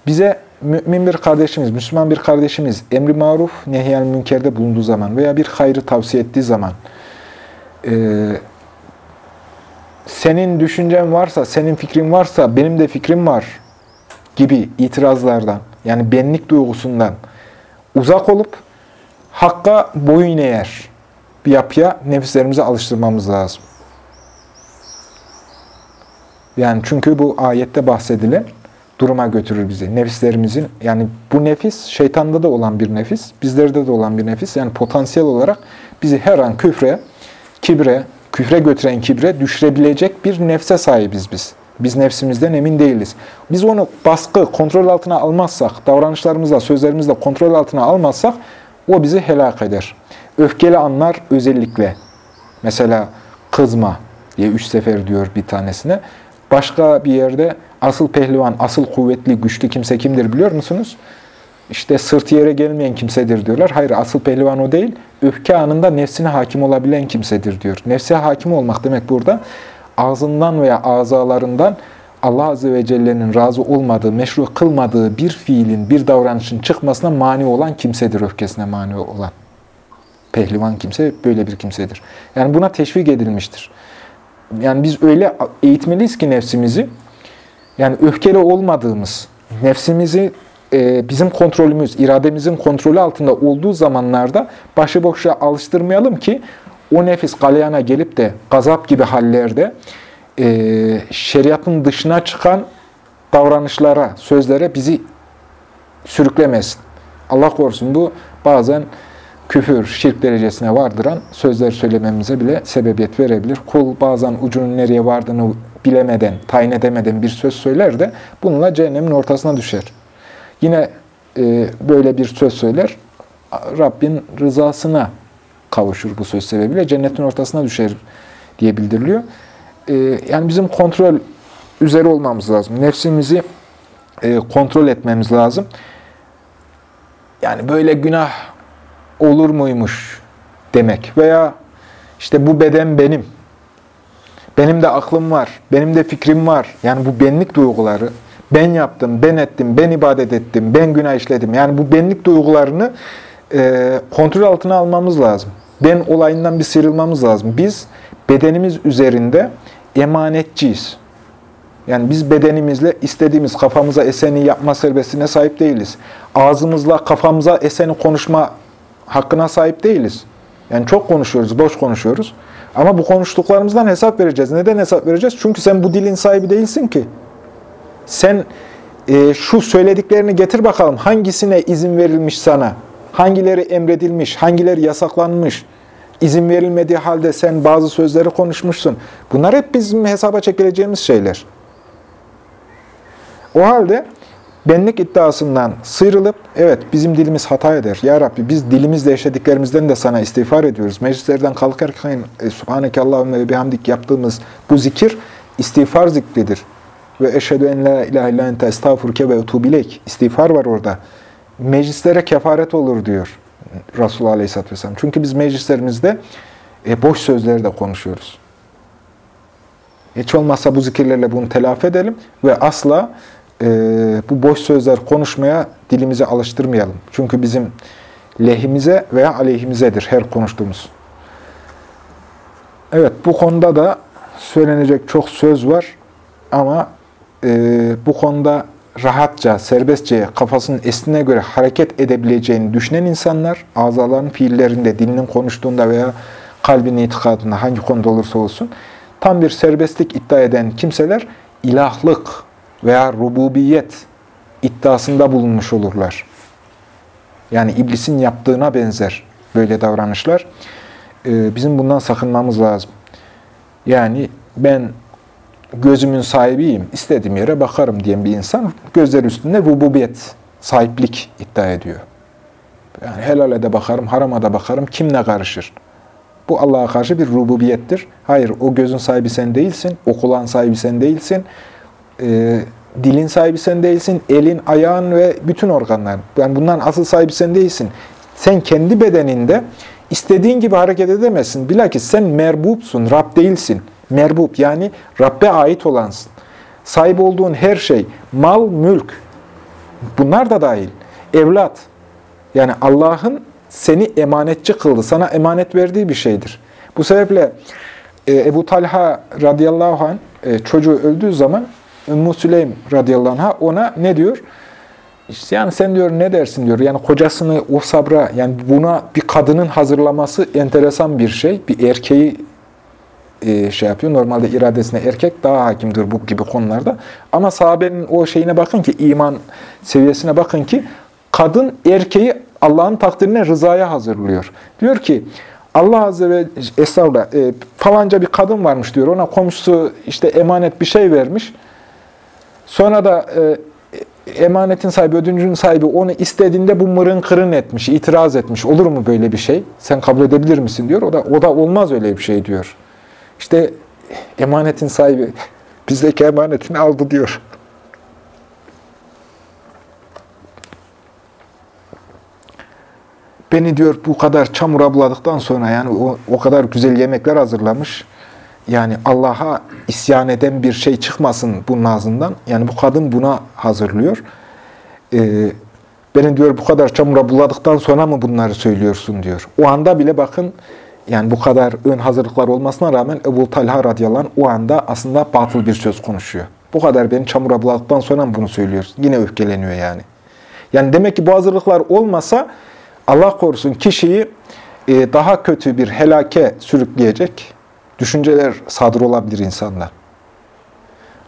bize mümin bir kardeşimiz, Müslüman bir kardeşimiz emri maruf, nehyel münkerde bulunduğu zaman veya bir hayrı tavsiye ettiği zaman e, senin düşüncen varsa, senin fikrin varsa benim de fikrim var gibi itirazlardan, yani benlik duygusundan uzak olup Hakka boyun eğer bir yapıya nefislerimizi alıştırmamız lazım. Yani çünkü bu ayette bahsedilen duruma götürür bizi. Nefislerimizin, yani bu nefis şeytanda da olan bir nefis, bizlerde de olan bir nefis. Yani potansiyel olarak bizi her an küfre, kibre, küfre götüren kibre düşürebilecek bir nefse sahibiz biz. Biz nefsimizden emin değiliz. Biz onu baskı, kontrol altına almazsak, davranışlarımızla, sözlerimizle kontrol altına almazsak o bizi helak eder. Öfkeli anlar özellikle. Mesela kızma diye üç sefer diyor bir tanesine. Başka bir yerde asıl pehlivan, asıl kuvvetli, güçlü kimse kimdir biliyor musunuz? İşte sırt yere gelmeyen kimsedir diyorlar. Hayır asıl pehlivan o değil. Öfke anında nefsine hakim olabilen kimsedir diyor. Nefse hakim olmak demek burada ağzından veya azalarından Allah Azze ve Celle'nin razı olmadığı, meşru kılmadığı bir fiilin, bir davranışın çıkmasına mani olan kimsedir, öfkesine mani olan. Pehlivan kimse böyle bir kimsedir. Yani buna teşvik edilmiştir. Yani biz öyle eğitmeliyiz ki nefsimizi, yani öfkeli olmadığımız, nefsimizi e, bizim kontrolümüz, irademizin kontrolü altında olduğu zamanlarda başıboşa alıştırmayalım ki o nefis galyana gelip de gazap gibi hallerde e, şeriatın dışına çıkan davranışlara, sözlere bizi sürüklemesin. Allah korusun bu bazen küfür, şirk derecesine vardıran sözler söylememize bile sebebiyet verebilir. Kul bazen ucunun nereye vardığını bilemeden, tayin edemeden bir söz söyler de bununla cehennemin ortasına düşer. Yine e, böyle bir söz söyler, Rabbin rızasına kavuşur bu söz sebebiyle, cennetin ortasına düşer diye bildiriliyor. E, yani bizim kontrol üzeri olmamız lazım. Nefsimizi e, kontrol etmemiz lazım. Yani böyle günah olur muymuş demek veya işte bu beden benim. Benim de aklım var, benim de fikrim var. Yani bu benlik duyguları, ben yaptım, ben ettim, ben ibadet ettim, ben günah işledim. Yani bu benlik duygularını e, kontrol altına almamız lazım. Ben olayından bir sıyrılmamız lazım. Biz bedenimiz üzerinde emanetçiyiz. Yani biz bedenimizle istediğimiz kafamıza eseni yapma serbestliğine sahip değiliz. Ağzımızla kafamıza eseni konuşma hakkına sahip değiliz. Yani çok konuşuyoruz, boş konuşuyoruz. Ama bu konuştuklarımızdan hesap vereceğiz. Neden hesap vereceğiz? Çünkü sen bu dilin sahibi değilsin ki. Sen e, şu söylediklerini getir bakalım. Hangisine izin verilmiş sana? Hangileri emredilmiş? Hangileri yasaklanmış? İzin verilmediği halde sen bazı sözleri konuşmuşsun. Bunlar hep bizim hesaba çekileceğimiz şeyler. O halde benlik iddiasından sıyrılıp, evet bizim dilimiz hata eder. Ya Rabbi biz dilimizle yaşadıklarımızdan da sana istiğfar ediyoruz. Meclislerden kalkarken e, Subhaneke Allahümme ve bihamdik yaptığımız bu zikir istiğfar zikridir. Ve eşhedü en la ilahe illa ente estağfurke ve etubilek. İstiğfar var orada. Meclislere kefaret olur diyor Resulullah Aleyhisselatü Vesselam. Çünkü biz meclislerimizde e, boş sözleri de konuşuyoruz. Hiç olmazsa bu zikirlerle bunu telafi edelim ve asla e, bu boş sözler konuşmaya dilimizi alıştırmayalım. Çünkü bizim lehimize veya aleyhimizedir her konuştuğumuz. Evet, bu konuda da söylenecek çok söz var ama e, bu konuda rahatça, serbestçe, kafasının esnine göre hareket edebileceğini düşünen insanlar, azaların fiillerinde, dilinin konuştuğunda veya kalbinin itikadında hangi konuda olursa olsun, tam bir serbestlik iddia eden kimseler ilahlık veya rububiyet iddiasında bulunmuş olurlar. Yani iblisin yaptığına benzer böyle davranışlar. Ee, bizim bundan sakınmamız lazım. Yani ben gözümün sahibiyim, istediğim yere bakarım diyen bir insan gözler üstünde rububiyet, sahiplik iddia ediyor. Yani helale de bakarım, harama da bakarım, kim ne karışır? Bu Allah'a karşı bir rububiyettir. Hayır, o gözün sahibi sen değilsin, o kulağın sahibi sen değilsin, e, dilin sahibi sen değilsin, elin, ayağın ve bütün organların. Yani bunların asıl sahibi sen değilsin. Sen kendi bedeninde istediğin gibi hareket edemezsin. Bilakis sen merbupsun, Rab değilsin. Merbub yani Rabbe ait olansın. Sahip olduğun her şey, mal, mülk, bunlar da dahil. Evlat, yani Allah'ın seni emanetçi kıldı, sana emanet verdiği bir şeydir. Bu sebeple e, Ebu Talha radıyallahu anh e, çocuğu öldüğü zaman Ümmü Süleym radıyallahu anh'a ona ne diyor? İşte yani sen diyor ne dersin diyor. Yani kocasını o sabra yani buna bir kadının hazırlaması enteresan bir şey. Bir erkeği e, şey yapıyor. Normalde iradesine erkek daha hakimdir bu gibi konularda. Ama sahabenin o şeyine bakın ki iman seviyesine bakın ki kadın erkeği Allah'ın takdirine rızaya hazırlıyor. Diyor ki Allah Azze ve Estağfurullah e, falanca bir kadın varmış diyor. Ona komşusu işte emanet bir şey vermiş. Sonra da e, emanetin sahibi, ödüncünün sahibi onu istediğinde bu mırın kırın etmiş, itiraz etmiş. Olur mu böyle bir şey? Sen kabul edebilir misin diyor. O da o da olmaz öyle bir şey diyor. İşte emanetin sahibi bizdeki emanetini aldı diyor. Beni diyor bu kadar çamura buladıktan sonra yani o, o kadar güzel yemekler hazırlamış. Yani Allah'a isyan eden bir şey çıkmasın bunun ağzından. Yani bu kadın buna hazırlıyor. Ee, beni diyor bu kadar çamura buladıktan sonra mı bunları söylüyorsun diyor. O anda bile bakın yani bu kadar ön hazırlıklar olmasına rağmen Ebu Talha radıyallahu anh o anda aslında batıl bir söz konuşuyor. Bu kadar beni çamura buladıktan sonra mı bunu söylüyorsun? Yine öfkeleniyor yani. Yani demek ki bu hazırlıklar olmasa Allah korusun kişiyi e, daha kötü bir helake sürükleyecek düşünceler sadır olabilir insanda.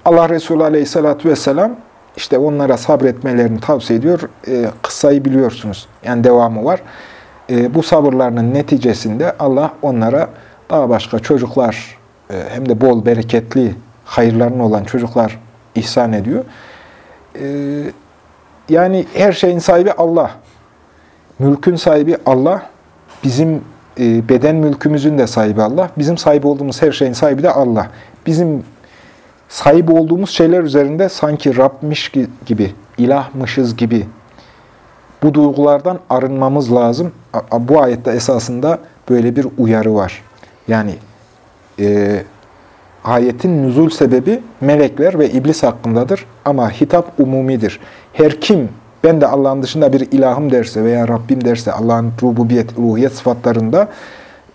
Allah Resulü Aleyhisselatü Vesselam işte onlara sabretmelerini tavsiye ediyor. E, kıssayı biliyorsunuz. Yani devamı var. E, bu sabırlarının neticesinde Allah onlara daha başka çocuklar e, hem de bol, bereketli, hayırlarının olan çocuklar ihsan ediyor. E, yani her şeyin sahibi Allah. Mülkün sahibi Allah. Bizim beden mülkümüzün de sahibi Allah. Bizim sahip olduğumuz her şeyin sahibi de Allah. Bizim sahip olduğumuz şeyler üzerinde sanki Rabmiş gibi, ilahmışız gibi bu duygulardan arınmamız lazım. Bu ayette esasında böyle bir uyarı var. Yani e, ayetin nüzul sebebi melekler ve iblis hakkındadır ama hitap umumidir. Her kim ben de Allah'ın dışında bir ilahım derse veya Rabbim derse Allah'ın rububiyet, ruhiyet sıfatlarında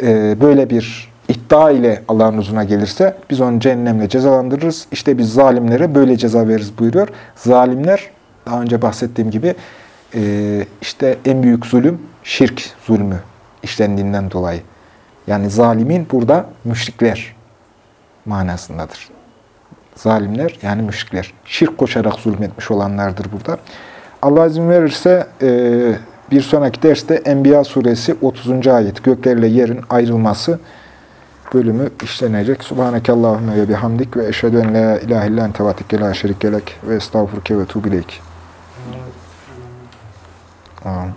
e, böyle bir iddia ile Allah'ın huzuruna gelirse biz onu cehennemle cezalandırırız. İşte biz zalimlere böyle ceza veririz buyuruyor. Zalimler daha önce bahsettiğim gibi e, işte en büyük zulüm şirk zulmü işlendiğinden dolayı. Yani zalimin burada müşrikler manasındadır. Zalimler yani müşrikler. Şirk koşarak zulmetmiş olanlardır burada. Allah izin verirse e, bir sonraki derste Enbiya suresi 30. ayet göklerle yerin ayrılması bölümü işlenecek. Subhanekallahümme ve bihamdik ve eşhedü en la ilahe illen tevatike la şerikelek ve estağfurke ve tuğbileyk. Amin.